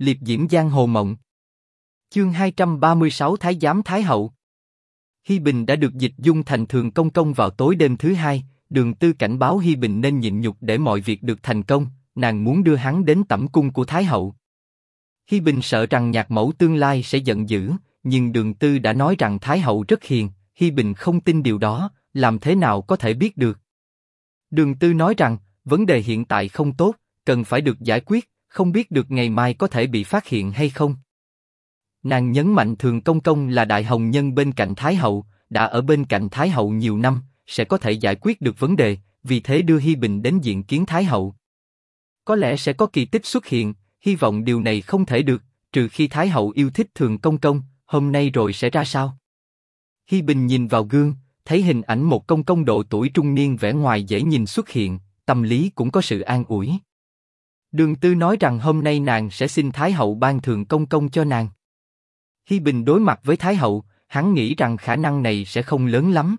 liệp diễm giang hồ mộng. Chương 236 Thái giám Thái hậu. Hi Bình đã được dịch dung thành thường công công vào tối đêm thứ hai. Đường Tư cảnh báo Hi Bình nên nhịn nhục để mọi việc được thành công. Nàng muốn đưa hắn đến tẩm cung của Thái hậu. Hi Bình sợ rằng nhạc mẫu tương lai sẽ giận dữ, nhưng Đường Tư đã nói rằng Thái hậu rất hiền. Hi Bình không tin điều đó, làm thế nào có thể biết được? Đường Tư nói rằng vấn đề hiện tại không tốt, cần phải được giải quyết, không biết được ngày mai có thể bị phát hiện hay không. Nàng nhấn mạnh thường công công là đại hồng nhân bên cạnh Thái hậu, đã ở bên cạnh Thái hậu nhiều năm, sẽ có thể giải quyết được vấn đề, vì thế đưa Hi Bình đến diện kiến Thái hậu. Có lẽ sẽ có kỳ tích xuất hiện, hy vọng điều này không thể được, trừ khi Thái hậu yêu thích thường công công, hôm nay rồi sẽ ra sao? Hi Bình nhìn vào gương, thấy hình ảnh một công công độ tuổi trung niên vẻ ngoài dễ nhìn xuất hiện, tâm lý cũng có sự an ủi. Đường Tư nói rằng hôm nay nàng sẽ xin Thái hậu ban thường công công cho nàng. Hi Bình đối mặt với Thái hậu, hắn nghĩ rằng khả năng này sẽ không lớn lắm.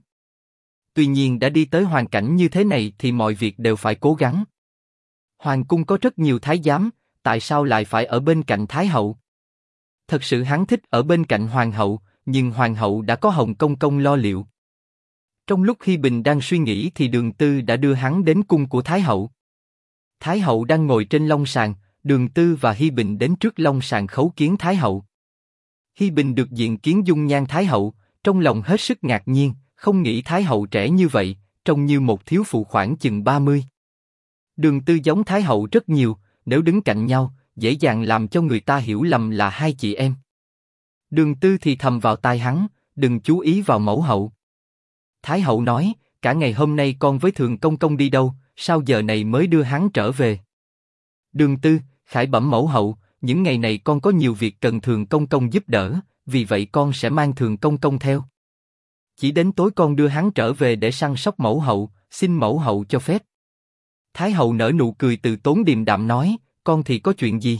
Tuy nhiên đã đi tới hoàn cảnh như thế này thì mọi việc đều phải cố gắng. Hoàng cung có rất nhiều thái giám, tại sao lại phải ở bên cạnh Thái hậu? Thật sự hắn thích ở bên cạnh Hoàng hậu, nhưng Hoàng hậu đã có Hồng Công Công lo liệu. Trong lúc Hi Bình đang suy nghĩ thì Đường Tư đã đưa hắn đến cung của Thái hậu. Thái hậu đang ngồi trên long sàng, Đường Tư và Hi Bình đến trước long sàng khấu kiến Thái hậu. Hi Bình được diện kiến dung nhan Thái hậu, trong lòng hết sức ngạc nhiên, không nghĩ Thái hậu trẻ như vậy, trông như một thiếu phụ khoảng chừng 30. Đường Tư giống Thái hậu rất nhiều, nếu đứng cạnh nhau, dễ dàng làm cho người ta hiểu lầm là hai chị em. Đường Tư thì thầm vào tai hắn, đừng chú ý vào mẫu hậu. Thái hậu nói, cả ngày hôm nay con với thường công công đi đâu, sao giờ này mới đưa hắn trở về? Đường Tư, khải bẩm mẫu hậu, những ngày này con có nhiều việc cần thường công công giúp đỡ, vì vậy con sẽ mang thường công công theo. Chỉ đến tối con đưa hắn trở về để săn sóc mẫu hậu, xin mẫu hậu cho phép. Thái hậu nở nụ cười từ tốn điềm đạm nói, con thì có chuyện gì?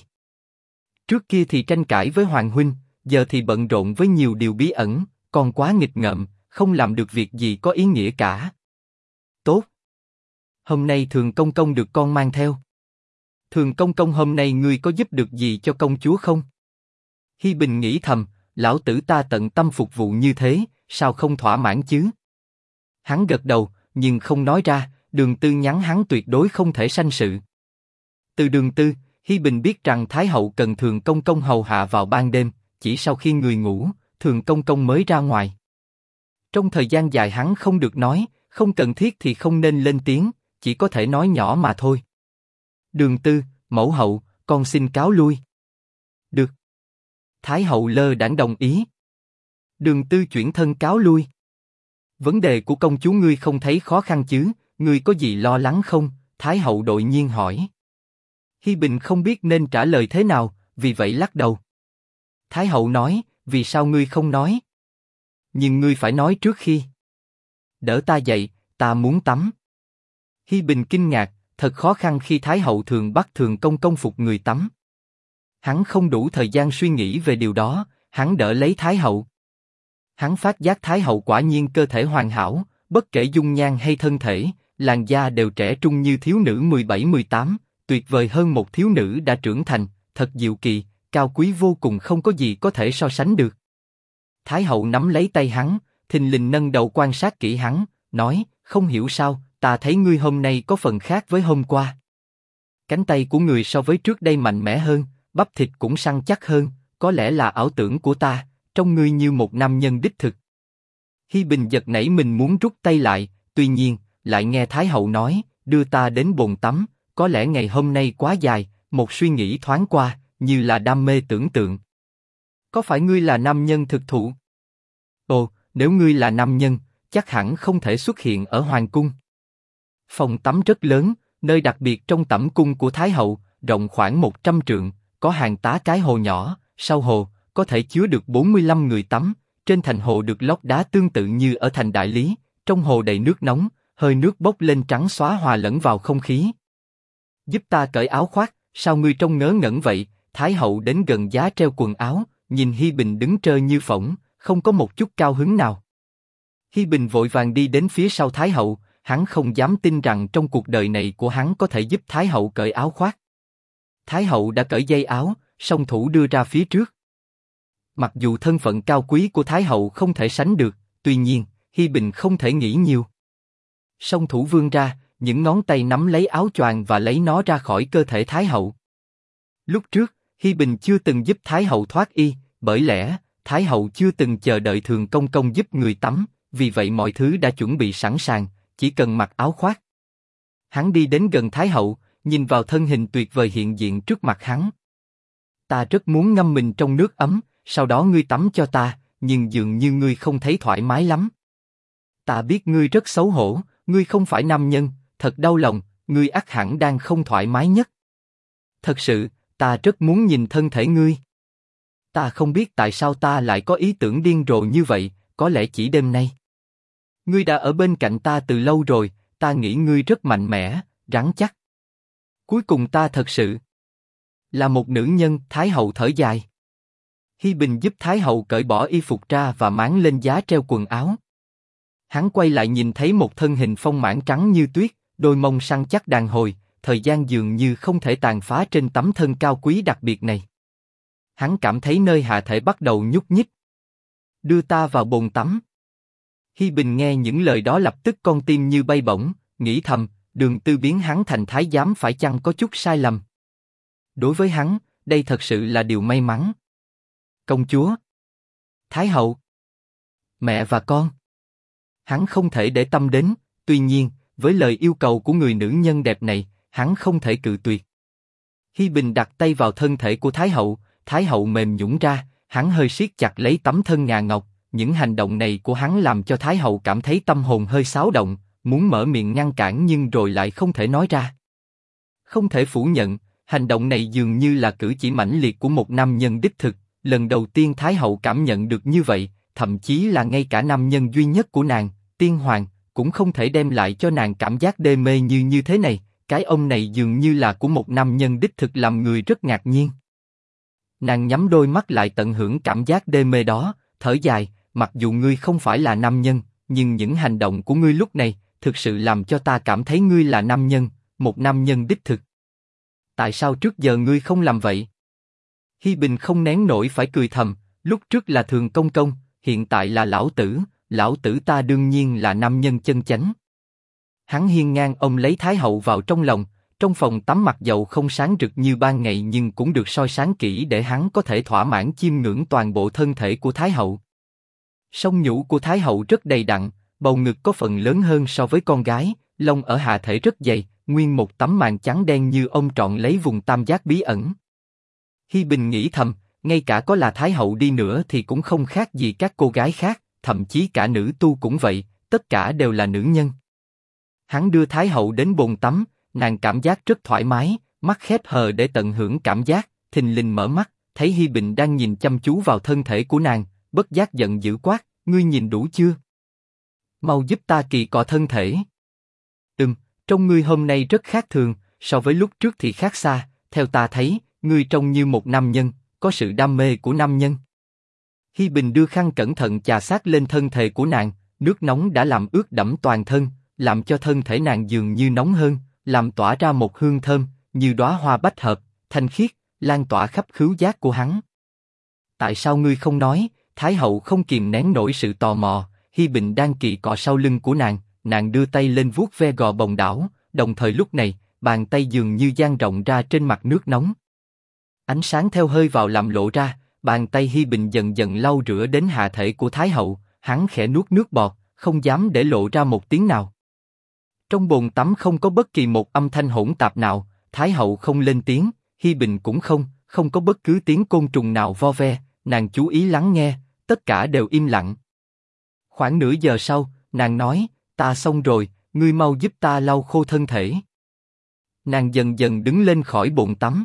Trước kia thì tranh cãi với hoàng huynh, giờ thì bận rộn với nhiều điều bí ẩn, con quá nghịch ngợm, không làm được việc gì có ý nghĩa cả. Tốt. Hôm nay thường công công được con mang theo. Thường công công hôm nay ngươi có giúp được gì cho công chúa không? Hi Bình nghĩ thầm, lão tử ta tận tâm phục vụ như thế, sao không thỏa mãn chứ? Hắn gật đầu, nhưng không nói ra. Đường Tư nhắn hắn tuyệt đối không thể sanh sự. Từ Đường Tư, Hi Bình biết rằng Thái hậu cần Thường Công Công hầu hạ vào ban đêm, chỉ sau khi người ngủ, Thường Công Công mới ra ngoài. Trong thời gian dài hắn không được nói, không cần thiết thì không nên lên tiếng, chỉ có thể nói nhỏ mà thôi. Đường Tư, mẫu hậu, con xin cáo lui. Được. Thái hậu lơ đãng đồng ý. Đường Tư chuyển thân cáo lui. Vấn đề của công chúa ngươi không thấy khó khăn chứ? Ngươi có gì lo lắng không? Thái hậu đội nhiên hỏi. Hi Bình không biết nên trả lời thế nào, vì vậy lắc đầu. Thái hậu nói, vì sao ngươi không nói? Nhưng ngươi phải nói trước khi. Đỡ ta dậy, ta muốn tắm. Hi Bình kinh ngạc, thật khó khăn khi Thái hậu thường bắt thường công công phục người tắm. Hắn không đủ thời gian suy nghĩ về điều đó, hắn đỡ lấy Thái hậu. Hắn phát giác Thái hậu quả nhiên cơ thể hoàn hảo, bất kể dung nhan hay thân thể, làn da đều trẻ trung như thiếu nữ 17-18, tuyệt vời hơn một thiếu nữ đã trưởng thành, thật diệu kỳ, cao quý vô cùng không có gì có thể so sánh được. Thái hậu nắm lấy tay hắn, thình lình nâng đầu quan sát kỹ hắn, nói, không hiểu sao, ta thấy ngươi hôm nay có phần khác với hôm qua. Cánh tay của người so với trước đây mạnh mẽ hơn, bắp thịt cũng săn chắc hơn, có lẽ là ảo tưởng của ta, trong ngươi như một nam nhân đích thực. Hi Bình giật nảy mình muốn rút tay lại, tuy nhiên, lại nghe Thái hậu nói, đưa ta đến bồn tắm, có lẽ ngày hôm nay quá dài, một suy nghĩ thoáng qua, như là đam mê tưởng tượng. Có phải ngươi là nam nhân thực thụ? Ồ, nếu ngươi là nam nhân, chắc hẳn không thể xuất hiện ở hoàng cung. Phòng tắm rất lớn, nơi đặc biệt trong tẩm cung của Thái hậu, rộng khoảng 100 trượng, có hàng tá cái hồ nhỏ, sau hồ có thể chứa được 45 người tắm. Trên thành hồ được lót đá tương tự như ở thành Đại Lý, trong hồ đầy nước nóng, hơi nước bốc lên trắng xóa hòa lẫn vào không khí. Giúp ta cởi áo khoác, sao ngươi trông ngớ ngẩn vậy? Thái hậu đến gần giá treo quần áo, nhìn Hi Bình đứng trơ như phỏng, không có một chút cao hứng nào. Hi Bình vội vàng đi đến phía sau Thái hậu, hắn không dám tin rằng trong cuộc đời này của hắn có thể giúp Thái hậu cởi áo khoác. Thái hậu đã cởi dây áo, song thủ đưa ra phía trước. Mặc dù thân phận cao quý của Thái hậu không thể sánh được, tuy nhiên, Hi Bình không thể nghĩ nhiều. Song thủ vươn ra, những ngón tay nắm lấy áo choàng và lấy nó ra khỏi cơ thể Thái hậu. Lúc trước, Hi Bình chưa từng giúp Thái hậu thoát y, bởi lẽ Thái hậu chưa từng chờ đợi thường công công giúp người tắm, vì vậy mọi thứ đã chuẩn bị sẵn sàng, chỉ cần mặc áo khoác. Hắn đi đến gần Thái hậu, nhìn vào thân hình tuyệt vời hiện diện trước mặt hắn. Ta rất muốn ngâm mình trong nước ấm, sau đó ngươi tắm cho ta, nhưng dường như ngươi không thấy thoải mái lắm. Ta biết ngươi rất xấu hổ, ngươi không phải nam nhân, thật đau lòng, ngươi ắt hẳn đang không thoải mái nhất. Thật sự, ta rất muốn nhìn thân thể ngươi. Ta không biết tại sao ta lại có ý tưởng điên rồ như vậy, có lẽ chỉ đêm nay. Ngươi đã ở bên cạnh ta từ lâu rồi, ta nghĩ ngươi rất mạnh mẽ, rắn chắc. Cuối cùng ta thật sự là một nữ nhân. Thái hậu thở dài. Hi Bình giúp Thái hậu cởi bỏ y phục ra và máng lên giá treo quần áo. Hắn quay lại nhìn thấy một thân hình phong mãn trắng như tuyết, đôi mông săn chắc đàn hồi, thời gian dường như không thể tàn phá trên tấm thân cao quý đặc biệt này. Hắn cảm thấy nơi hạ thể bắt đầu nhúc nhích. Đưa ta vào bồn tắm. Hi Bình nghe những lời đó lập tức con tim như bay bổng, nghĩ thầm, đường tư biến hắn thành thái giám phải chăng có chút sai lầm. Đối với hắn, đây thật sự là điều may mắn. Công chúa, Thái hậu, mẹ và con. Hắn không thể để tâm đến, tuy nhiên, với lời yêu cầu của người nữ nhân đẹp này, hắn không thể cự tuyệt. Hi Bình đặt tay vào thân thể của Thái hậu, Thái hậu mềm nhũn ra, hắn hơi siết chặt lấy tấm thân ngà ngọc. Những hành động này của hắn làm cho Thái hậu cảm thấy tâm hồn hơi xáo động, muốn mở miệng ngăn cản nhưng rồi lại không thể nói ra. Không thể phủ nhận, hành động này dường như là cử chỉ mãnh liệt của một nam nhân đích thực. Lần đầu tiên Thái hậu cảm nhận được như vậy, thậm chí là ngay cả nam nhân duy nhất của nàng, Tiên Hoàng, cũng không thể đem lại cho nàng cảm giác đê mê như như thế này. Cái ông này dường như là của một nam nhân đích thực làm người rất ngạc nhiên. Nàng nhắm đôi mắt lại tận hưởng cảm giác đê mê đó, thở dài, mặc dù ngươi không phải là nam nhân, nhưng những hành động của ngươi lúc này, thực sự làm cho ta cảm thấy ngươi là nam nhân, một nam nhân đích thực. Tại sao trước giờ ngươi không làm vậy? Hi Bình không nén nổi phải cười thầm, lúc trước là thường công công, hiện tại là lão tử, lão tử ta đương nhiên là nam nhân chân chánh. Hắn hiên ngang ông lấy Thái hậu vào trong lòng, trong phòng tắm mặc dầu không sáng rực như ban ngày nhưng cũng được soi sáng kỹ để hắn có thể thỏa mãn chiêm ngưỡng toàn bộ thân thể của Thái hậu. Sông nhũ của Thái hậu rất đầy đặn, bầu ngực có phần lớn hơn so với con gái, lông ở hạ thể rất dày, nguyên một tấm màn trắng đen như ông trọn lấy vùng tam giác bí ẩn. Hi Bình nghĩ thầm, ngay cả có là Thái hậu đi nữa thì cũng không khác gì các cô gái khác, thậm chí cả nữ tu cũng vậy, tất cả đều là nữ nhân. Hắn đưa Thái hậu đến bồn tắm, nàng cảm giác rất thoải mái, mắt khép hờ để tận hưởng cảm giác, thình lình mở mắt, thấy Hi Bình đang nhìn chăm chú vào thân thể của nàng, bất giác giận dữ quát, ngươi nhìn đủ chưa? Mau giúp ta kỳ cọ thân thể. Ừm, trong ngươi hôm nay rất khác thường, so với lúc trước thì khác xa, theo ta thấy, ngươi trông như một nam nhân, có sự đam mê của nam nhân. Hi Bình đưa khăn cẩn thận chà sát lên thân thể của nàng, nước nóng đã làm ướt đẫm toàn thân, làm cho thân thể nàng dường như nóng hơn, làm tỏa ra một hương thơm, như đóa hoa bách hợp, thanh khiết, lan tỏa khắp khứu giác của hắn. Tại sao ngươi không nói? Thái hậu không kìm nén nổi sự tò mò. Hi Bình đang kỳ cọ sau lưng của nàng, nàng đưa tay lên vuốt ve gò bồng đảo, đồng thời lúc này, bàn tay dường như dang rộng ra trên mặt nước nóng. Ánh sáng theo hơi vào làm lộ ra, bàn tay Hi Bình dần dần lau rửa đến hạ thể của Thái hậu, hắn khẽ nuốt nước bọt, không dám để lộ ra một tiếng nào. Trong bồn tắm không có bất kỳ một âm thanh hỗn tạp nào, Thái hậu không lên tiếng, Hi Bình cũng không, không có bất cứ tiếng côn trùng nào vo ve, nàng chú ý lắng nghe, tất cả đều im lặng. Khoảng nửa giờ sau, nàng nói, ta xong rồi, ngươi mau giúp ta lau khô thân thể. Nàng dần dần đứng lên khỏi bồn tắm.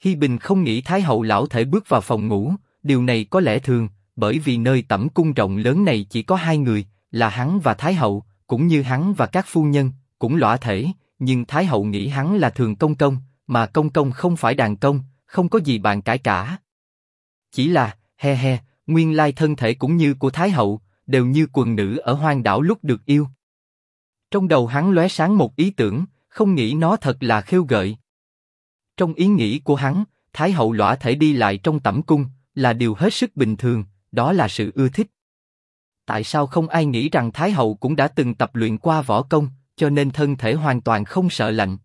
Hi Bình không nghĩ Thái hậu lão thể bước vào phòng ngủ, điều này có lẽ thường, bởi vì nơi tẩm cung rộng lớn này chỉ có hai người, là hắn và Thái hậu, cũng như hắn và các phu nhân, cũng lõa thể, nhưng Thái hậu nghĩ hắn là thường công công, mà công công không phải đàn công, không có gì bàn cãi cả. Chỉ là, he he, nguyên lai thân thể cũng như của Thái hậu, đều như quần nữ ở hoang đảo lúc được yêu. Trong đầu hắn lóe sáng một ý tưởng, không nghĩ nó thật là khêu gợi. Trong ý nghĩ của hắn, Thái hậu lõa thể đi lại trong tẩm cung, là điều hết sức bình thường, đó là sự ưa thích. Tại sao không ai nghĩ rằng Thái hậu cũng đã từng tập luyện qua võ công, cho nên thân thể hoàn toàn không sợ lạnh.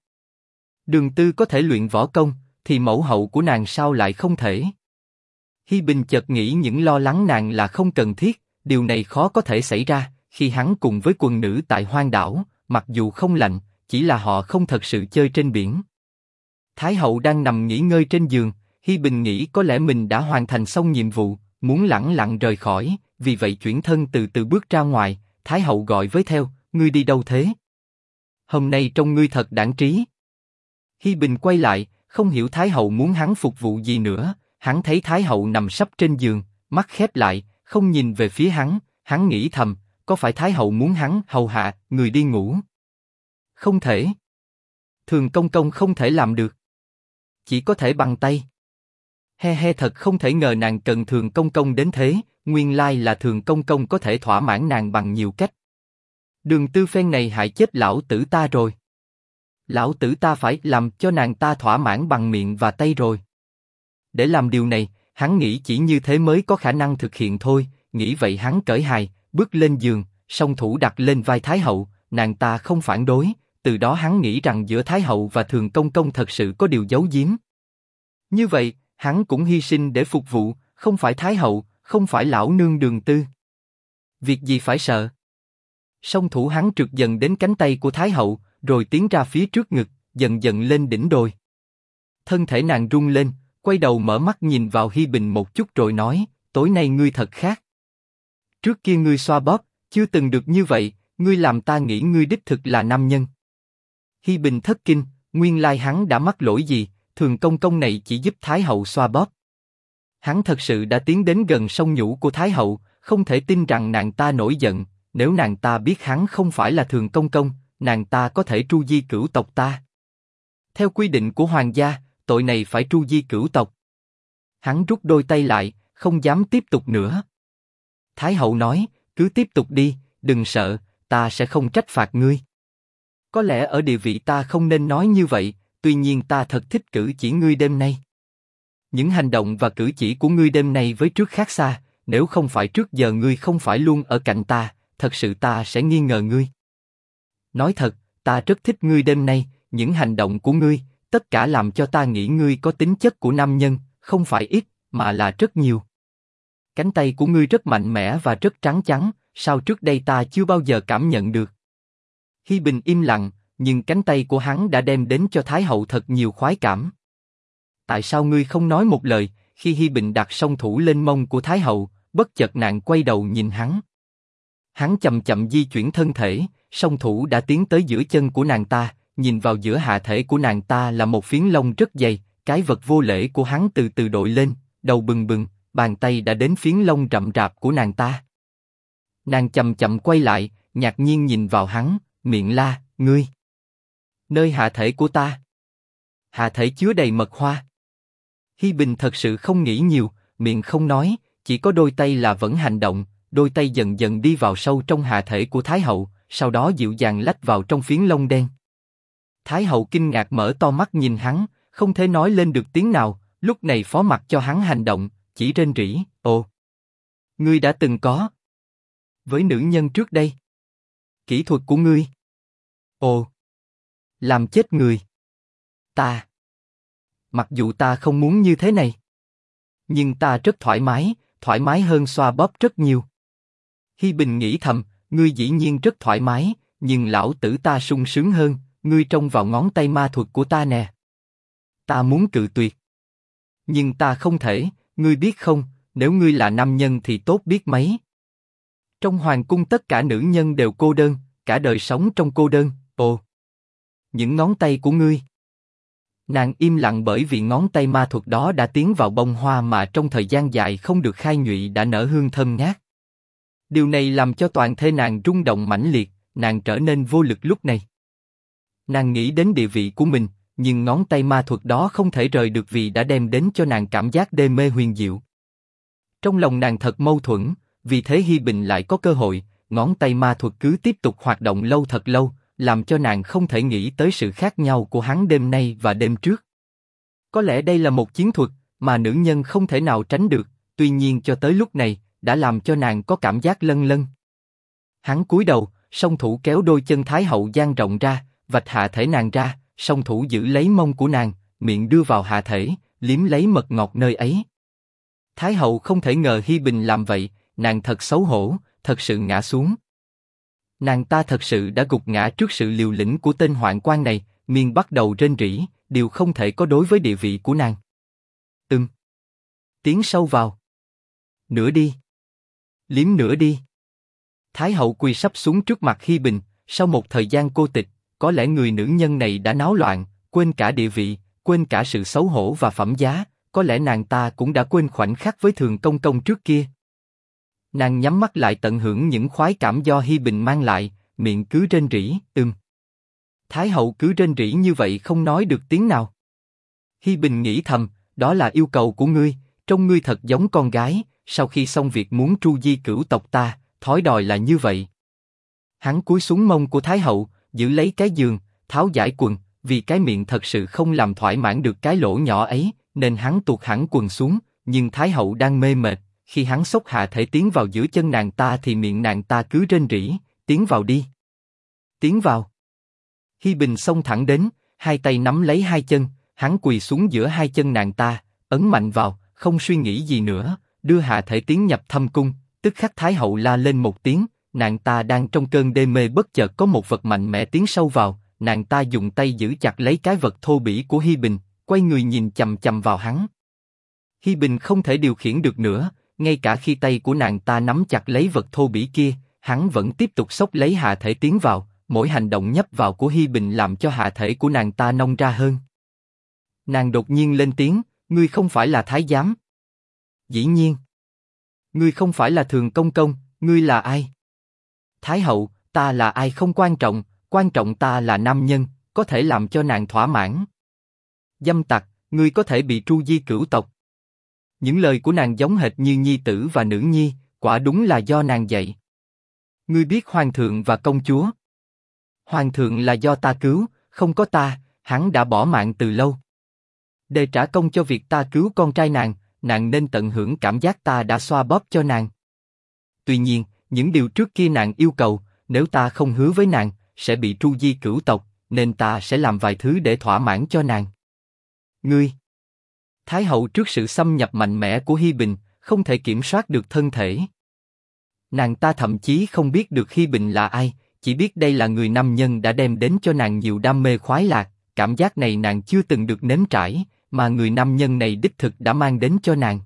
Đường Tư có thể luyện võ công, thì mẫu hậu của nàng sao lại không thể? Hi Bình chợt nghĩ những lo lắng nàng là không cần thiết, điều này khó có thể xảy ra khi hắn cùng với quần nữ tại hoang đảo, mặc dù không lạnh, chỉ là họ không thật sự chơi trên biển. Thái hậu đang nằm nghỉ ngơi trên giường, Hi Bình nghĩ có lẽ mình đã hoàn thành xong nhiệm vụ, muốn lẳng lặng rời khỏi, vì vậy chuyển thân từ từ bước ra ngoài. Thái hậu gọi với theo, ngươi đi đâu thế? Hôm nay trông ngươi thật đảng trí. Hi Bình quay lại, không hiểu Thái hậu muốn hắn phục vụ gì nữa. Hắn thấy Thái hậu nằm sắp trên giường, mắt khép lại, không nhìn về phía hắn. Hắn nghĩ thầm, có phải Thái hậu muốn hắn hầu hạ người đi ngủ? Không thể. Thường công công không thể làm được. Chỉ có thể bằng tay. He he thật không thể ngờ nàng cần thường công công đến thế, nguyên lai là thường công công có thể thỏa mãn nàng bằng nhiều cách. Đường tư phen này hại chết lão tử ta rồi. Lão tử ta phải làm cho nàng ta thỏa mãn bằng miệng và tay rồi. Để làm điều này, hắn nghĩ chỉ như thế mới có khả năng thực hiện thôi, nghĩ vậy hắn cởi hài, bước lên giường, song thủ đặt lên vai Thái hậu, nàng ta không phản đối, từ đó hắn nghĩ rằng giữa Thái hậu và Thường Công Công thật sự có điều giấu giếm. Như vậy, hắn cũng hy sinh để phục vụ, không phải Thái hậu, không phải lão nương đường tư. Việc gì phải sợ? Song thủ hắn trượt dần đến cánh tay của Thái hậu, rồi tiến ra phía trước ngực, dần dần lên đỉnh đồi. Thân thể nàng rung lên, quay đầu mở mắt nhìn vào Hi Bình một chút rồi nói, tối nay ngươi thật khác. Trước kia ngươi xoa bóp, chưa từng được như vậy, ngươi làm ta nghĩ ngươi đích thực là nam nhân. Hi Bình thất kinh, nguyên lai hắn đã mắc lỗi gì, thường công công này chỉ giúp Thái hậu xoa bóp. Hắn thật sự đã tiến đến gần sông nhũ của Thái hậu, không thể tin rằng nàng ta nổi giận. Nếu nàng ta biết hắn không phải là thường công công, nàng ta có thể tru di cửu tộc ta. Theo quy định của hoàng gia, tội này phải tru di cửu tộc. Hắn rút đôi tay lại, không dám tiếp tục nữa. Thái hậu nói, cứ tiếp tục đi, đừng sợ, ta sẽ không trách phạt ngươi. Có lẽ ở địa vị ta không nên nói như vậy, tuy nhiên ta thật thích cử chỉ ngươi đêm nay. Những hành động và cử chỉ của ngươi đêm nay với trước khác xa, nếu không phải trước giờ ngươi không phải luôn ở cạnh ta, thật sự ta sẽ nghi ngờ ngươi. Nói thật, ta rất thích ngươi đêm nay, những hành động của ngươi, tất cả làm cho ta nghĩ ngươi có tính chất của nam nhân, không phải ít, mà là rất nhiều. Cánh tay của ngươi rất mạnh mẽ và rất trắng trắng, sao trước đây ta chưa bao giờ cảm nhận được. Hi Bình im lặng, nhưng cánh tay của hắn đã đem đến cho Thái hậu thật nhiều khoái cảm. Tại sao ngươi không nói một lời? Khi Hi Bình đặt song thủ lên mông của Thái hậu, bất chợt nàng quay đầu nhìn hắn. Hắn chậm chậm di chuyển thân thể, song thủ đã tiến tới giữa chân của nàng ta, nhìn vào giữa hạ thể của nàng ta là một phiến lông rất dày, cái vật vô lễ của hắn từ từ đội lên, đầu bừng bừng, bàn tay đã đến phiến lông rậm rạp của nàng ta. Nàng chậm chậm quay lại, ngạc nhiên nhìn vào hắn, miệng la, ngươi. Nơi hạ thể của ta. Hạ thể chứa đầy mật hoa. Hi Bình thật sự không nghĩ nhiều, miệng không nói, chỉ có đôi tay là vẫn hành động, đôi tay dần dần đi vào sâu trong hạ thể của Thái hậu, sau đó dịu dàng lách vào trong phiến lông đen. Thái hậu kinh ngạc mở to mắt nhìn hắn, không thể nói lên được tiếng nào, lúc này phó mặc cho hắn hành động, chỉ trên rỉ, ồ. Ngươi đã từng có. Với nữ nhân trước đây. Kỹ thuật của ngươi. Ồ. Làm chết người. Ta. Mặc dù ta không muốn như thế này. Nhưng ta rất thoải mái, thoải mái hơn xoa bóp rất nhiều. Hi Bình nghĩ thầm, ngươi dĩ nhiên rất thoải mái, nhưng lão tử ta sung sướng hơn, ngươi trông vào ngón tay ma thuật của ta nè. Ta muốn cự tuyệt. Nhưng ta không thể, ngươi biết không, nếu ngươi là nam nhân thì tốt biết mấy. Trong hoàng cung tất cả nữ nhân đều cô đơn, cả đời sống trong cô đơn, ồ. Những ngón tay của ngươi. Nàng im lặng bởi vì ngón tay ma thuật đó đã tiến vào bông hoa mà trong thời gian dài không được khai nhụy đã nở hương thơm ngát. Điều này làm cho toàn thể nàng rung động mãnh liệt, nàng trở nên vô lực lúc này. Nàng nghĩ đến địa vị của mình, nhưng ngón tay ma thuật đó không thể rời được vì đã đem đến cho nàng cảm giác đê mê huyền diệu. Trong lòng nàng thật mâu thuẫn, vì thế Hi Bình lại có cơ hội, ngón tay ma thuật cứ tiếp tục hoạt động lâu thật lâu, làm cho nàng không thể nghĩ tới sự khác nhau của hắn đêm nay và đêm trước. Có lẽ đây là một chiến thuật mà nữ nhân không thể nào tránh được, tuy nhiên cho tới lúc này đã làm cho nàng có cảm giác lân lân. Hắn cúi đầu, song thủ kéo đôi chân thái hậu dang rộng ra, vạch hạ thể nàng ra, song thủ giữ lấy mông của nàng, miệng đưa vào hạ thể, liếm lấy mật ngọt nơi ấy. Thái hậu không thể ngờ Hi Bình làm vậy, nàng thật xấu hổ, thật sự ngã xuống. Nàng ta thật sự đã gục ngã trước sự liều lĩnh của tên hoạn quan này, miên bắt đầu rên rỉ, điều không thể có đối với địa vị của nàng. Ừm. Tiến sâu vào. Nửa đi. Liếm nửa đi. Thái hậu quỳ sắp xuống trước mặt Hi Bình, sau một thời gian cô tịch, có lẽ người nữ nhân này đã náo loạn, quên cả địa vị, quên cả sự xấu hổ và phẩm giá, có lẽ nàng ta cũng đã quên khoảnh khắc với thường công công trước kia. Nàng nhắm mắt lại tận hưởng những khoái cảm do Hi Bình mang lại, miệng cứ rên rỉ, ừm. Thái hậu cứ rên rỉ như vậy không nói được tiếng nào. Hi Bình nghĩ thầm, đó là yêu cầu của ngươi, trông ngươi thật giống con gái, sau khi xong việc muốn tru di cửu tộc ta, thói đòi là như vậy. Hắn cúi xuống mông của Thái hậu, giữ lấy cái giường, tháo giải quần, vì cái miệng thật sự không làm thoải mãn được cái lỗ nhỏ ấy, nên hắn tuột hẳn quần xuống, nhưng Thái hậu đang mê mệt, khi hắn sốc hạ thể tiến vào giữa chân nàng ta thì miệng nàng ta cứ rên rỉ, tiến vào đi. Tiến vào. Hi Bình xông thẳng đến, hai tay nắm lấy hai chân, hắn quỳ xuống giữa hai chân nàng ta, ấn mạnh vào, không suy nghĩ gì nữa, đưa hạ thể tiến nhập thâm cung, tức khắc Thái hậu la lên một tiếng, nàng ta đang trong cơn đê mê bất chợt có một vật mạnh mẽ tiến sâu vào, nàng ta dùng tay giữ chặt lấy cái vật thô bỉ của Hi Bình, quay người nhìn chầm chầm vào hắn. Hi Bình không thể điều khiển được nữa, ngay cả khi tay của nàng ta nắm chặt lấy vật thô bỉ kia, hắn vẫn tiếp tục sốc lấy hạ thể tiến vào, mỗi hành động nhấp vào của Hi Bình làm cho hạ thể của nàng ta nông ra hơn. Nàng đột nhiên lên tiếng, ngươi không phải là thái giám. Dĩ nhiên. Ngươi không phải là thường công công, ngươi là ai? Thái hậu, ta là ai không quan trọng, quan trọng ta là nam nhân, có thể làm cho nàng thỏa mãn. Dâm tặc, ngươi có thể bị tru di cửu tộc. Những lời của nàng giống hệt như nhi tử và nữ nhi, quả đúng là do nàng dạy. Ngươi biết hoàng thượng và công chúa. Hoàng thượng là do ta cứu, không có ta, hắn đã bỏ mạng từ lâu. Để trả công cho việc ta cứu con trai nàng, nàng nên tận hưởng cảm giác ta đã xoa bóp cho nàng. Tuy nhiên, những điều trước kia nàng yêu cầu, nếu ta không hứa với nàng, sẽ bị tru di cửu tộc, nên ta sẽ làm vài thứ để thỏa mãn cho nàng. Ngươi, Thái hậu trước sự xâm nhập mạnh mẽ của Hi Bình, không thể kiểm soát được thân thể. Nàng ta thậm chí không biết được Hi Bình là ai, chỉ biết đây là người nam nhân đã đem đến cho nàng nhiều đam mê khoái lạc, cảm giác này nàng chưa từng được nếm trải, mà người nam nhân này đích thực đã mang đến cho nàng.